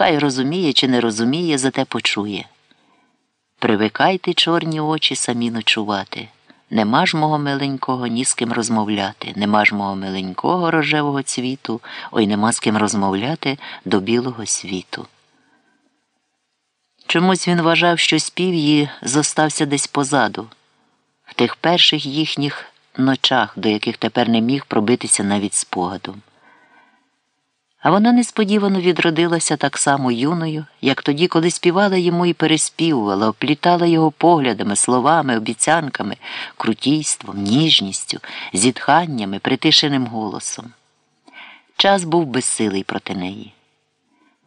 Хай розуміє чи не розуміє, зате почує. Привикайте, чорні очі, самі ночувати. Нема ж мого миленького ні з ким розмовляти, нема ж мого миленького рожевого цвіту, ой нема з ким розмовляти до білого світу. Чомусь він вважав, що спів її зостався десь позаду, в тих перших їхніх ночах, до яких тепер не міг пробитися навіть спогадом. А вона несподівано відродилася так само юною, як тоді, коли співала йому і переспівувала, оплітала його поглядами, словами, обіцянками, крутійством, ніжністю, зітханнями, притишеним голосом. Час був безсилий проти неї.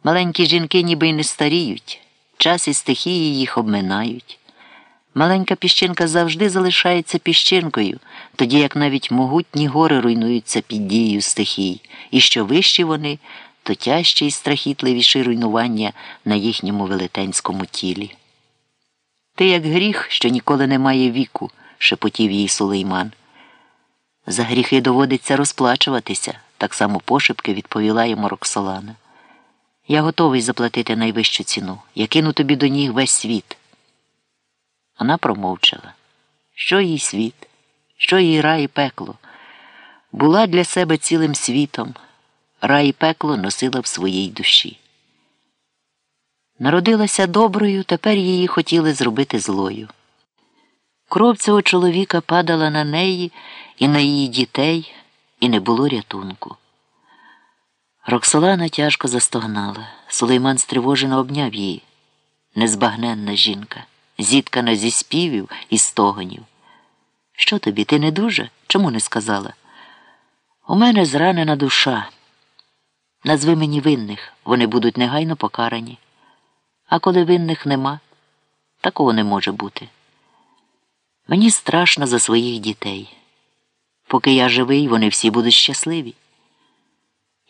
Маленькі жінки ніби й не старіють, час і стихії їх обминають. Маленька піщинка завжди залишається піщинкою, тоді як навіть могутні гори руйнуються під дією стихій, і що вищі вони, то тяжче і страхітливіші руйнування на їхньому велетенському тілі. Ти як гріх, що ніколи не має віку, шепотів їй сулейман. За гріхи доводиться розплачуватися, так само пошепки відповіла йому Роксолана. Я готовий заплатити найвищу ціну. Я кину тобі до ніг весь світ. Вона промовчала. Що їй світ, що їй рай і пекло? Була для себе цілим світом, рай і пекло носила в своїй душі. Народилася доброю, тепер її хотіли зробити злою. Кров цього чоловіка падала на неї і на її дітей, і не було рятунку. Роксолана тяжко застогнала. Сулейман стривожено обняв її. Незбагненна жінка зіткана зі співів і стогонів. Що тобі, ти не дуже? Чому не сказала? У мене зранена душа. Назви мені винних, вони будуть негайно покарані. А коли винних нема, такого не може бути. Мені страшно за своїх дітей. Поки я живий, вони всі будуть щасливі.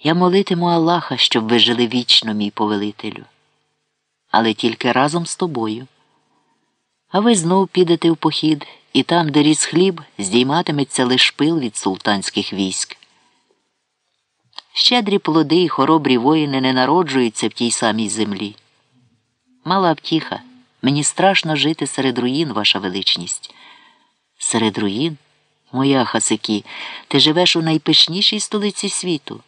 Я молитиму Аллаха, щоб ви жили вічно, мій повелителю, але тільки разом з тобою. А ви знов підете в похід, і там, де ріс хліб, здійматиметься лиш пил від султанських військ. Щедрі плоди і хоробрі воїни не народжуються в тій самій землі. Мала втіха, мені страшно жити серед руїн, ваша величність. Серед руїн, моя Хасики, ти живеш у найпишнішій столиці світу.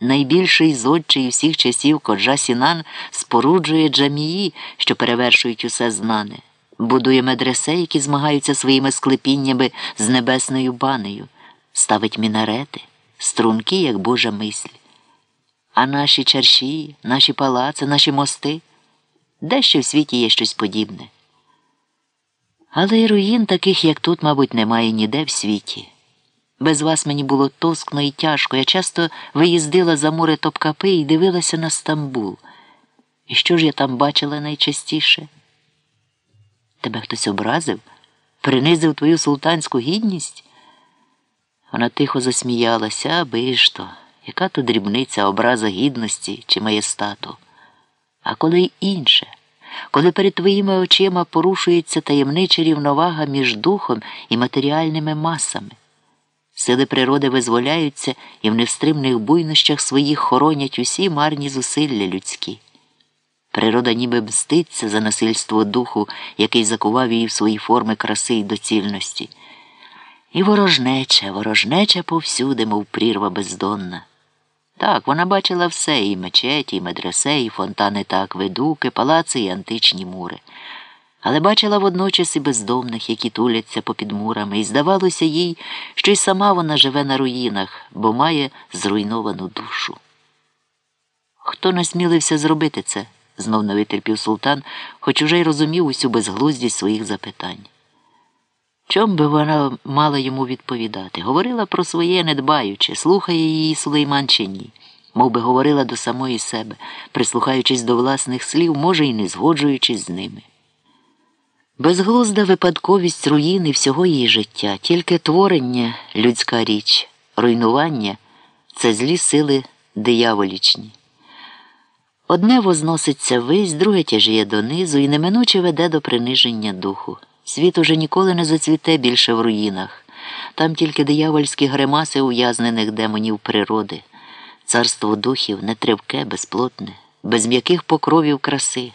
Найбільший зодчий всіх часів Коджа Сінан споруджує джамії, що перевершують усе знане будує медресе, які змагаються своїми склепіннями з небесною банею, ставить мінарети, струнки, як Божа мисль. А наші чарші, наші палаци, наші мости де ще в світі є щось подібне. Але й руїн таких, як тут, мабуть, немає ніде в світі. Без вас мені було тоскно і тяжко. Я часто виїздила за море Топкапи і дивилася на Стамбул. І що ж я там бачила найчастіше? Тебе хтось образив, принизив твою султанську гідність? Вона тихо засміялася, аби ж то, яка то дрібниця образа гідності чи маєстату. А коли й інше, коли перед твоїми очима порушується таємнича рівновага між духом і матеріальними масами, сили природи визволяються і в невстримних буйнощах своїх хоронять усі марні зусилля людські. Природа ніби мститься за насильство духу, який закував її в свої форми краси й доцільності. І ворожнеча, ворожнеча повсюди, мов прірва бездонна. Так, вона бачила все і мечеті, і медресе, і фонтани та акведуки, палаци і античні мури. Але бачила водночас і бездомних, які туляться попід мурами, і здавалося їй, що й сама вона живе на руїнах, бо має зруйновану душу. Хто насмілився зробити це? Знов не витерпів султан, хоч уже й розумів усю безглуздість своїх запитань. Чом би вона мала йому відповідати? Говорила про своє, не дбаючи, слухає її Сулейман чи ні, мов би говорила до самої себе, прислухаючись до власних слів, може, і не згоджуючись з ними. Безглузда випадковість руїни всього її життя, тільки творення людська річ, руйнування це злі сили дияволічні. Одне возноситься вись, друге тяжіє донизу і неминуче веде до приниження духу. Світ уже ніколи не зацвіте більше в руїнах. Там тільки диявольські гримаси ув'язнених демонів природи. Царство духів нетривке, безплотне, без м'яких покровів краси.